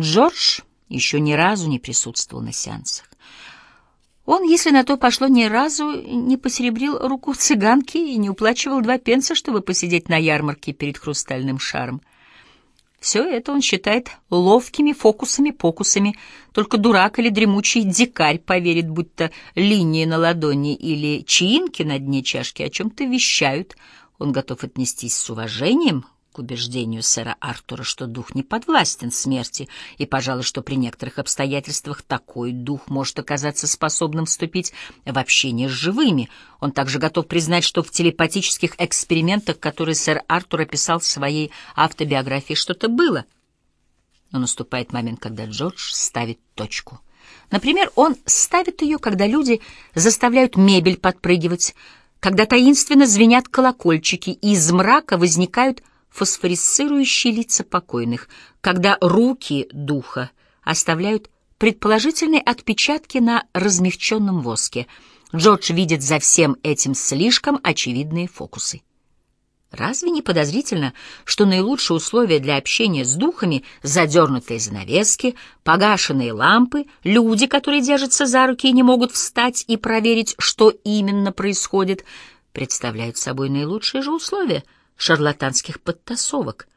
Джордж еще ни разу не присутствовал на сеансах. Он, если на то пошло, ни разу не посеребрил руку цыганки и не уплачивал два пенса, чтобы посидеть на ярмарке перед хрустальным шаром. Все это он считает ловкими фокусами-покусами. Только дурак или дремучий дикарь поверит, будто линии на ладони или чаинки на дне чашки о чем-то вещают. Он готов отнестись с уважением к убеждению сэра Артура, что дух не подвластен смерти, и, пожалуй, что при некоторых обстоятельствах такой дух может оказаться способным вступить в общение с живыми. Он также готов признать, что в телепатических экспериментах, которые сэр Артур описал в своей автобиографии, что-то было. Но наступает момент, когда Джордж ставит точку. Например, он ставит ее, когда люди заставляют мебель подпрыгивать, когда таинственно звенят колокольчики, и из мрака возникают фосфорисцирующие лица покойных, когда руки духа оставляют предположительные отпечатки на размягченном воске. Джордж видит за всем этим слишком очевидные фокусы. Разве не подозрительно, что наилучшие условия для общения с духами — задернутые занавески, погашенные лампы, люди, которые держатся за руки и не могут встать и проверить, что именно происходит, представляют собой наилучшие же условия — шарлатанских подтасовок.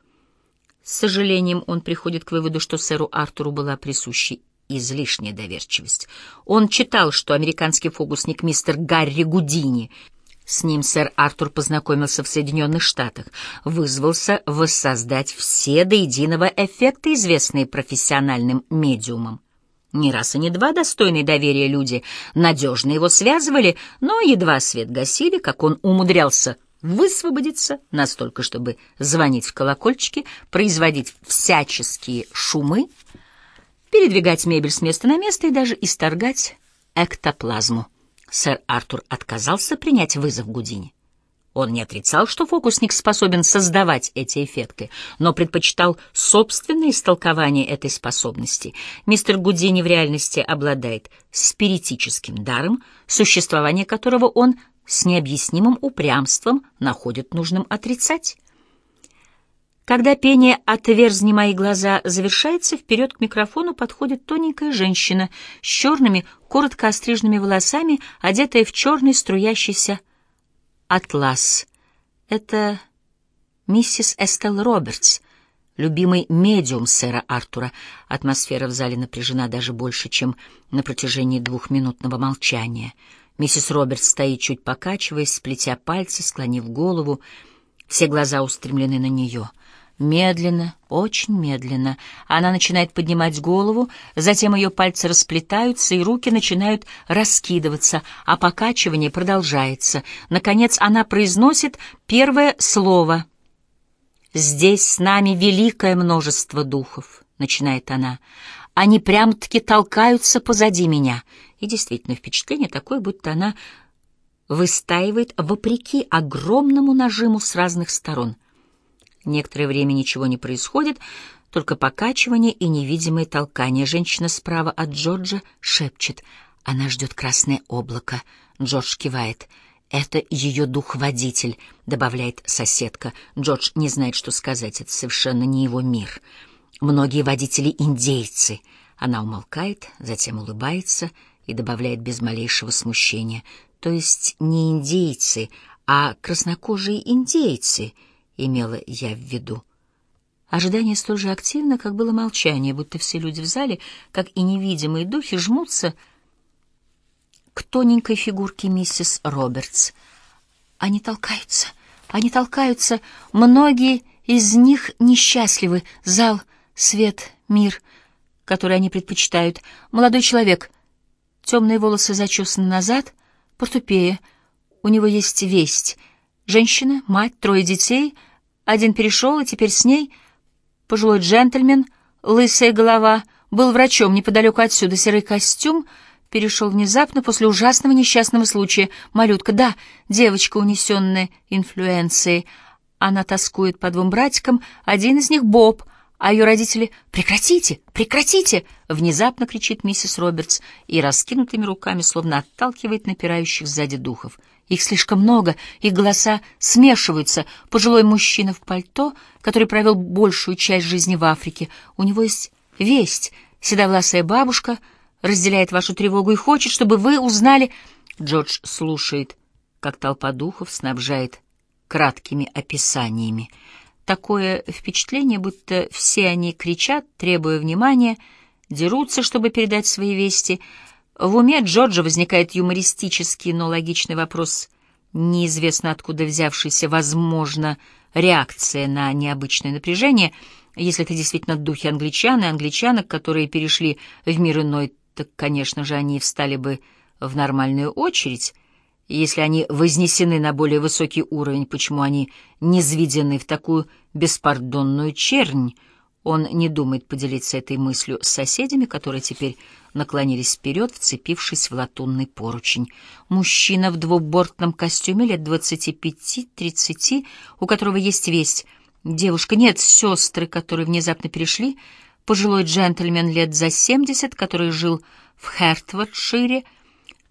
С сожалением он приходит к выводу, что сэру Артуру была присуща излишняя доверчивость. Он читал, что американский фокусник мистер Гарри Гудини с ним сэр Артур познакомился в Соединенных Штатах, вызвался воссоздать все до единого эффекты, известные профессиональным медиумам. Не раз и не два достойные доверия люди надежно его связывали, но едва свет гасили, как он умудрялся высвободиться настолько, чтобы звонить в колокольчики, производить всяческие шумы, передвигать мебель с места на место и даже исторгать эктоплазму. Сэр Артур отказался принять вызов Гудини. Он не отрицал, что фокусник способен создавать эти эффекты, но предпочитал собственное истолкование этой способности. Мистер Гудини в реальности обладает спиритическим даром, существование которого он с необъяснимым упрямством находит нужным отрицать. Когда пение «Отверзни мои глаза» завершается, вперед к микрофону подходит тоненькая женщина с черными, коротко остриженными волосами, одетая в черный струящийся атлас. Это миссис Эстел Робертс, любимый медиум сэра Артура. Атмосфера в зале напряжена даже больше, чем на протяжении двухминутного молчания — Миссис Робертс стоит, чуть покачиваясь, сплетя пальцы, склонив голову. Все глаза устремлены на нее. Медленно, очень медленно, она начинает поднимать голову, затем ее пальцы расплетаются, и руки начинают раскидываться, а покачивание продолжается. Наконец она произносит первое слово. «Здесь с нами великое множество духов», — начинает она. «Они прям-таки толкаются позади меня». И действительно, впечатление такое, будто она выстаивает вопреки огромному нажиму с разных сторон. Некоторое время ничего не происходит, только покачивание и невидимое толкание. Женщина справа от Джорджа шепчет. Она ждет красное облако. Джордж кивает. «Это ее дух-водитель», — добавляет соседка. Джордж не знает, что сказать. Это совершенно не его мир. Многие водители — индейцы. Она умолкает, затем улыбается — и добавляет без малейшего смущения. То есть не индейцы, а краснокожие индейцы, имела я в виду. Ожидание столь же активно, как было молчание, будто все люди в зале, как и невидимые духи, жмутся к тоненькой фигурке миссис Робертс. Они толкаются, они толкаются, многие из них несчастливы. Зал, свет, мир, который они предпочитают. Молодой человек — Темные волосы зачесаны назад, портупея. У него есть весть. Женщина, мать, трое детей. Один перешел, и теперь с ней. Пожилой джентльмен, лысая голова, был врачом неподалеку отсюда. Серый костюм перешел внезапно после ужасного несчастного случая. Малютка, да, девочка, унесенная инфлюенцией. Она тоскует по двум братикам. Один из них — Боб — а ее родители «Прекратите! Прекратите!» Внезапно кричит миссис Робертс и раскинутыми руками словно отталкивает напирающих сзади духов. Их слишком много, их голоса смешиваются. Пожилой мужчина в пальто, который провел большую часть жизни в Африке. У него есть весть. Седовласая бабушка разделяет вашу тревогу и хочет, чтобы вы узнали... Джордж слушает, как толпа духов снабжает краткими описаниями. Такое впечатление, будто все они кричат, требуя внимания, дерутся, чтобы передать свои вести. В уме Джорджа возникает юмористический, но логичный вопрос, неизвестно откуда взявшийся, возможно, реакция на необычное напряжение. Если это действительно духи англичан и англичанок, которые перешли в мир иной, так, конечно же, они встали бы в нормальную очередь, если они вознесены на более высокий уровень, почему они не сведены в такую беспардонную чернь? Он не думает поделиться этой мыслью с соседями, которые теперь наклонились вперед, вцепившись в латунный поручень. Мужчина в двубортном костюме лет двадцати пяти-тридцати, у которого есть весть. Девушка, нет, сестры, которые внезапно перешли. Пожилой джентльмен лет за семьдесят, который жил в Хертфордшире,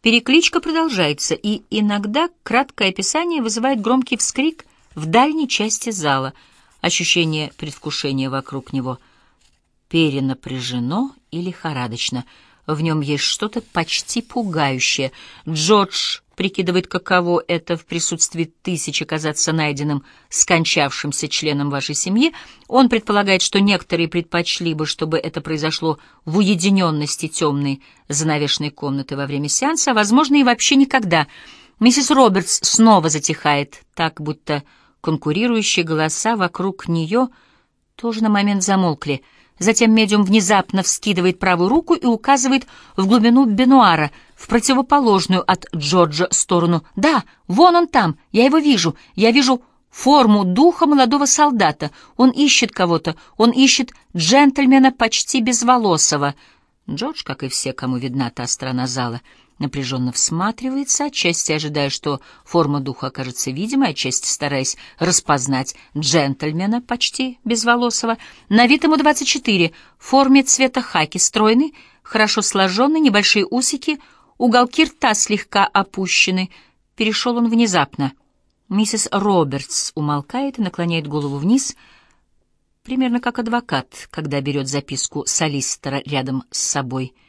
Перекличка продолжается, и иногда краткое описание вызывает громкий вскрик в дальней части зала. Ощущение предвкушения вокруг него перенапряжено и лихорадочно — в нем есть что-то почти пугающее. Джордж прикидывает, каково это в присутствии тысячи казаться найденным, скончавшимся членом вашей семьи. Он предполагает, что некоторые предпочли бы, чтобы это произошло в уединенности темной занавешенной комнаты во время сеанса, а, возможно, и вообще никогда. Миссис Робертс снова затихает, так будто конкурирующие голоса вокруг нее тоже на момент замолкли — Затем медиум внезапно вскидывает правую руку и указывает в глубину бенуара, в противоположную от Джорджа сторону. «Да, вон он там, я его вижу, я вижу форму духа молодого солдата. Он ищет кого-то, он ищет джентльмена почти безволосого». Джордж, как и все, кому видна та сторона зала, — напряженно всматривается, отчасти ожидая, что форма духа окажется видимой, отчасти стараясь распознать джентльмена, почти безволосого. На вид ему 24, в форме цвета хаки, стройный, хорошо сложенный, небольшие усики, уголки рта слегка опущены. Перешел он внезапно. Миссис Робертс умолкает и наклоняет голову вниз, примерно как адвокат, когда берет записку солистера рядом с собой —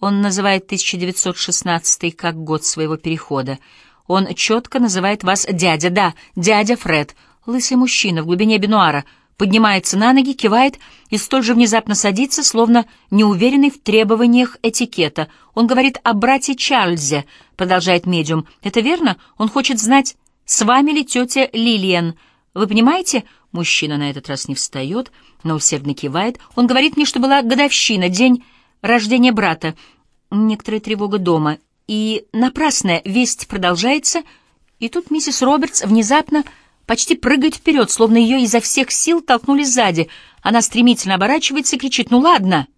он называет 1916 как год своего перехода. Он четко называет вас дядя, да, дядя Фред, лысый мужчина в глубине бинуара, поднимается на ноги, кивает и столь же внезапно садится, словно неуверенный в требованиях этикета. Он говорит о брате Чарльзе, продолжает медиум. Это верно? Он хочет знать, с вами ли тетя Лилиан. Вы понимаете? Мужчина на этот раз не встает, но усердно кивает. Он говорит мне, что была годовщина, день рождения брата, некоторая тревога дома, и напрасная весть продолжается, и тут миссис Робертс внезапно почти прыгает вперед, словно ее изо всех сил толкнули сзади. Она стремительно оборачивается и кричит «Ну ладно!»